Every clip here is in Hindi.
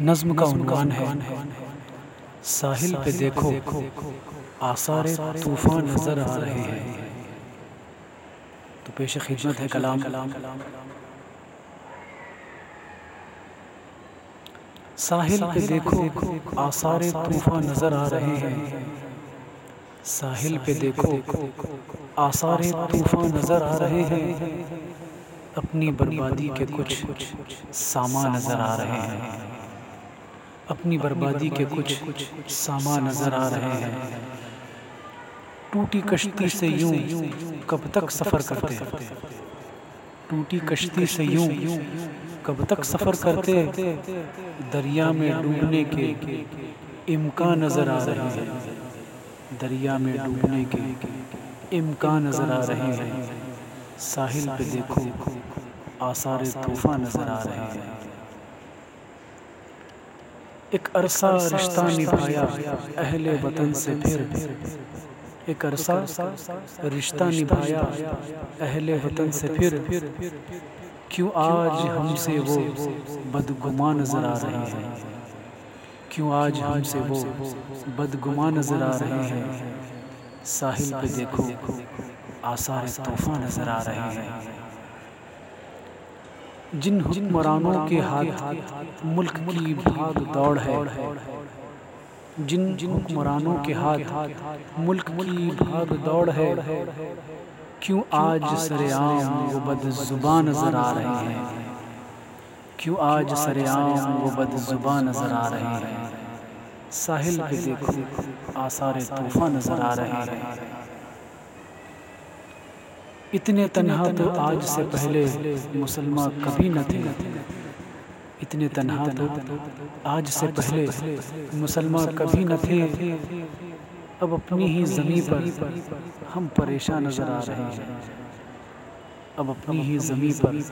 नज़्म का उन्वान है। साहिल पे देखो, आसार तूफ़ान नज़र आ रहे हैं। तो पेश खिदमत है कलाम। साहिल पे देखो, आसार तूफ़ान नज़र आ रहे हैं। साहिल पे देखो, आसार तूफ़ान नज़र आ रहे हैं। अपनी बर्बादी के कुछ सामान नज़र आ रहे हैं। अपनी बर्बादी के कुछ सामान नज़र आ रहे हैं। टूटी कश्ती से यूँ कब तक सफ़र करते? टूटी कश्ती से यूँ कब तक सफ़र करते? दरिया में डूबने के इम्कान नज़र आ रहे हैं। दरिया में डूबने के इम्कान नज़र आ रहे हैं। साहिल पे देखो, आसार तूफ़ान नज़र आ रहे हैं। एक अरसा रिश्ता निभाया, अहले वतन से फिर। एक अरसा रिश्ता निभाया, अहले वतन से फिर। क्यों आज हमसे वो बदगुमा नज़र आ रहे हैं? क्यों आज हमसे वो बदगुमा नज़र आ रहे हैं? साहिल पे देखो। आसार तूफ़ान नज़र आ रहे हैं। जिन हुक्मरानों के हाथ मुल्क की भाग दौड़ है। जिन हुक्मरानों के हाथ मुल्क की भाग दौड़ है। क्यों आज सरेआम वो बदजुबान नज़र आ रहे हैं। क्यों आज सरेआम वो बदजुबान नज़र आ रहे हैं। साहिल पे देखो आसार तूफ़ान नज़र आ रहे हैं। इतने तनहा तो आज से पहले मुसलमान कभी न थे। इतने तनहा तो आज से पहले मुसलमान कभी न थे। अब अपनी ही ज़मी पर हम परेशान नज़र आ रहे हैं। अब अपनी ही ज़मी पर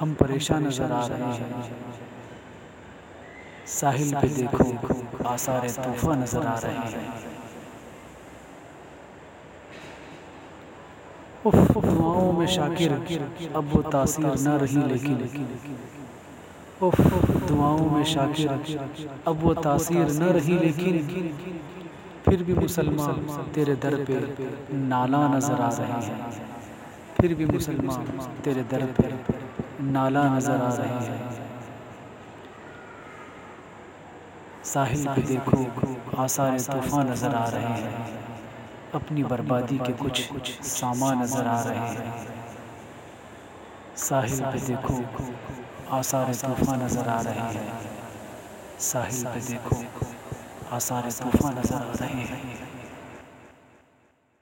हम परेशान नज़र आ रहे हैं। साहिल पे देखो आसार तूफ़ा नज़र आ रहे हैं। दुआओं में शाकिर, अब वो तासीर न रही लेकिन। दुआओं में शाकिर, अब वो तासीर न रही लेकिन। फिर भी मुसलमान तेरे दर पे नाला नज़र आ रहे हैं। फिर भी मुसलमान तेरे दर पे नाला नज़र आ रहे हैं। साहिल पे देखो, आसार तूफ़ान नज़र आ रहे हैं। अपनी बर्बादी के कुछ कुछ सामान नज़र आ रहे हैं। साहिल पे देखो आसार तूफ़ान नज़र आ रहे हैं। साहिल पे देखो आसार तूफ़ान नज़र आ रहे हैं।